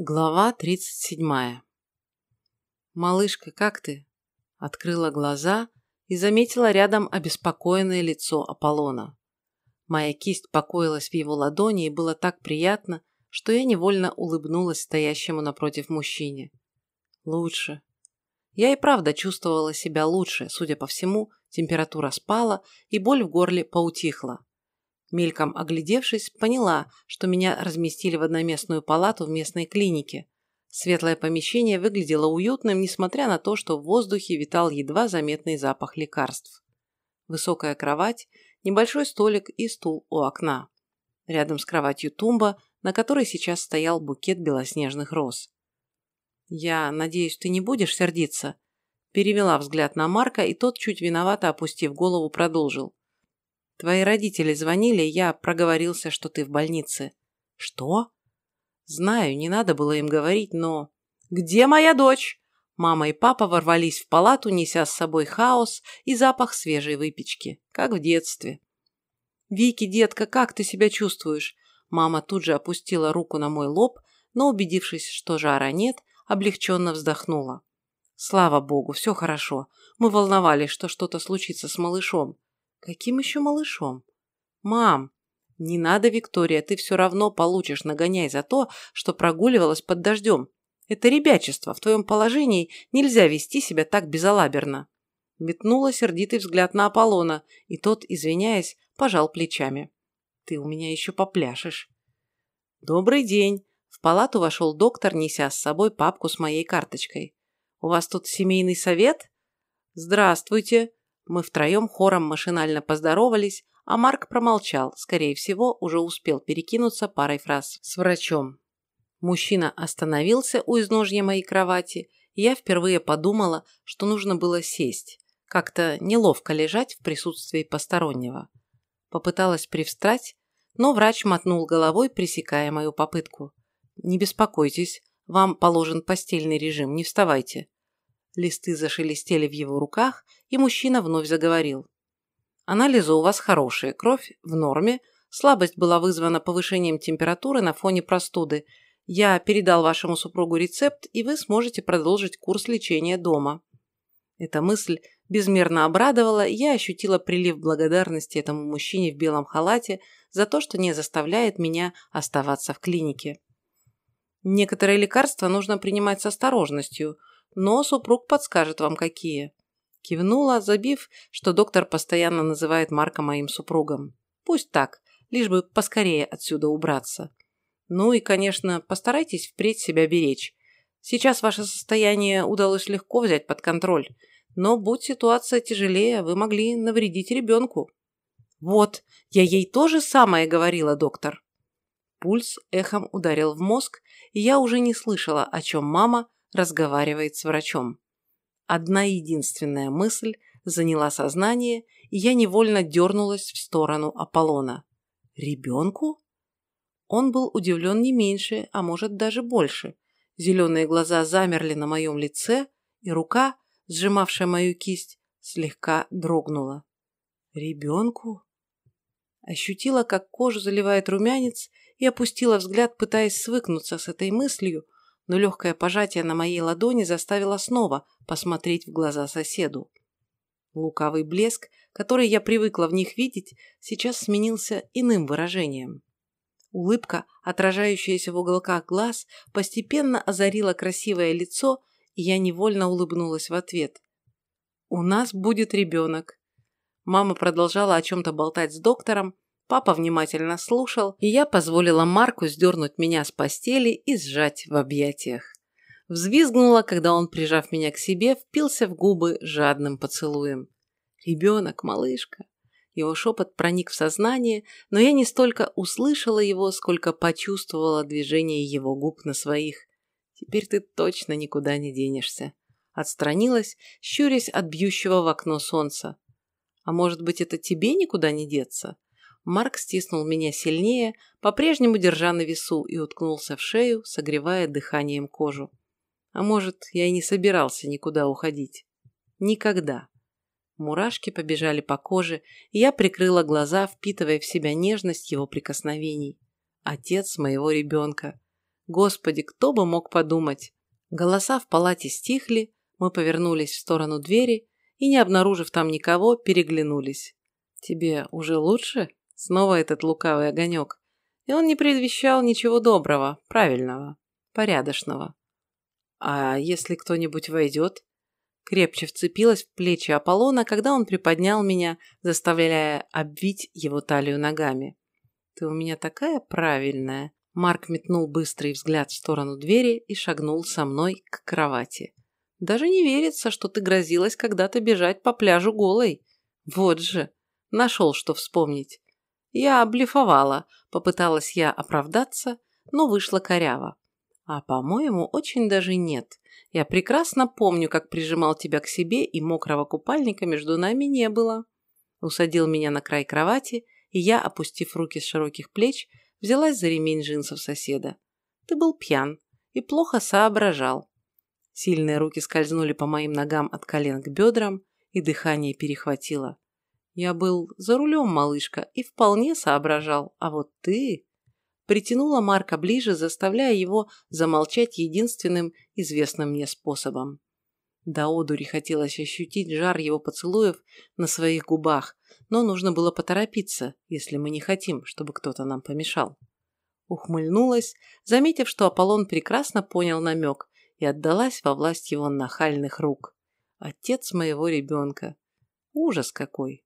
Глава 37. «Малышка, как ты?» Открыла глаза и заметила рядом обеспокоенное лицо Аполлона. Моя кисть покоилась в его ладони, и было так приятно, что я невольно улыбнулась стоящему напротив мужчине. «Лучше». Я и правда чувствовала себя лучше, судя по всему, температура спала, и боль в горле поутихла. Мельком оглядевшись, поняла, что меня разместили в одноместную палату в местной клинике. Светлое помещение выглядело уютным, несмотря на то, что в воздухе витал едва заметный запах лекарств. Высокая кровать, небольшой столик и стул у окна. Рядом с кроватью тумба, на которой сейчас стоял букет белоснежных роз. «Я надеюсь, ты не будешь сердиться?» Перевела взгляд на Марка, и тот, чуть виновато опустив голову, продолжил. Твои родители звонили, я проговорился, что ты в больнице. Что? Знаю, не надо было им говорить, но... Где моя дочь? Мама и папа ворвались в палату, неся с собой хаос и запах свежей выпечки, как в детстве. «Вики, детка, как ты себя чувствуешь?» Мама тут же опустила руку на мой лоб, но, убедившись, что жара нет, облегченно вздохнула. «Слава богу, все хорошо. Мы волновались, что что-то случится с малышом. Каким еще малышом? Мам, не надо, Виктория, ты все равно получишь нагоняй за то, что прогуливалась под дождем. Это ребячество, в твоем положении нельзя вести себя так безалаберно. Метнула сердитый взгляд на Аполлона, и тот, извиняясь, пожал плечами. Ты у меня еще попляшешь. Добрый день. В палату вошел доктор, неся с собой папку с моей карточкой. У вас тут семейный совет? Здравствуйте. Мы втроем хором машинально поздоровались, а Марк промолчал, скорее всего, уже успел перекинуться парой фраз с врачом. Мужчина остановился у изножья моей кровати, и я впервые подумала, что нужно было сесть. Как-то неловко лежать в присутствии постороннего. Попыталась привстать, но врач мотнул головой, пресекая мою попытку. «Не беспокойтесь, вам положен постельный режим, не вставайте». Листы зашелестели в его руках, и мужчина вновь заговорил. Анализы у вас хорошие, кровь в норме, слабость была вызвана повышением температуры на фоне простуды. Я передал вашему супругу рецепт, и вы сможете продолжить курс лечения дома. Эта мысль безмерно обрадовала, и я ощутила прилив благодарности этому мужчине в белом халате за то, что не заставляет меня оставаться в клинике. Некоторые лекарства нужно принимать с осторожностью, но супруг подскажет вам, какие». Кивнула, забив, что доктор постоянно называет Марка моим супругом. «Пусть так, лишь бы поскорее отсюда убраться. Ну и, конечно, постарайтесь впредь себя беречь. Сейчас ваше состояние удалось легко взять под контроль, но будь ситуация тяжелее, вы могли навредить ребенку». «Вот, я ей то же самое говорила, доктор». Пульс эхом ударил в мозг, и я уже не слышала, о чем мама, разговаривает с врачом. Одна единственная мысль заняла сознание, и я невольно дернулась в сторону Аполлона. «Ребенку?» Он был удивлен не меньше, а может даже больше. Зеленые глаза замерли на моем лице, и рука, сжимавшая мою кисть, слегка дрогнула. «Ребенку?» Ощутила, как кожу заливает румянец, и опустила взгляд, пытаясь свыкнуться с этой мыслью, но легкое пожатие на моей ладони заставило снова посмотреть в глаза соседу. Лукавый блеск, который я привыкла в них видеть, сейчас сменился иным выражением. Улыбка, отражающаяся в уголках глаз, постепенно озарила красивое лицо, и я невольно улыбнулась в ответ. «У нас будет ребенок». Мама продолжала о чем-то болтать с доктором, Папа внимательно слушал, и я позволила Марку сдернуть меня с постели и сжать в объятиях. Взвизгнула, когда он, прижав меня к себе, впился в губы жадным поцелуем. «Ребенок, малышка!» Его шепот проник в сознание, но я не столько услышала его, сколько почувствовала движение его губ на своих. «Теперь ты точно никуда не денешься». Отстранилась, щурясь от бьющего в окно солнца. «А может быть, это тебе никуда не деться?» Марк стиснул меня сильнее, по-прежнему держа на весу, и уткнулся в шею, согревая дыханием кожу. А может, я и не собирался никуда уходить. Никогда. Мурашки побежали по коже, и я прикрыла глаза, впитывая в себя нежность его прикосновений. Отец моего ребенка. Господи, кто бы мог подумать. Голоса в палате стихли, мы повернулись в сторону двери и, не обнаружив там никого, переглянулись. «Тебе уже лучше?» Снова этот лукавый огонек. И он не предвещал ничего доброго, правильного, порядочного. «А если кто-нибудь войдет?» Крепче вцепилась в плечи Аполлона, когда он приподнял меня, заставляя обвить его талию ногами. «Ты у меня такая правильная!» Марк метнул быстрый взгляд в сторону двери и шагнул со мной к кровати. «Даже не верится, что ты грозилась когда-то бежать по пляжу голой. Вот же! Нашел, что вспомнить. Я облифовала, попыталась я оправдаться, но вышла коряво. А, по-моему, очень даже нет. Я прекрасно помню, как прижимал тебя к себе, и мокрого купальника между нами не было. Усадил меня на край кровати, и я, опустив руки с широких плеч, взялась за ремень джинсов соседа. Ты был пьян и плохо соображал. Сильные руки скользнули по моим ногам от колен к бедрам, и дыхание перехватило. Я был за рулем, малышка, и вполне соображал, а вот ты... Притянула Марка ближе, заставляя его замолчать единственным известным мне способом. До одури хотелось ощутить жар его поцелуев на своих губах, но нужно было поторопиться, если мы не хотим, чтобы кто-то нам помешал. Ухмыльнулась, заметив, что Аполлон прекрасно понял намек и отдалась во власть его нахальных рук. Отец моего ребенка. Ужас какой!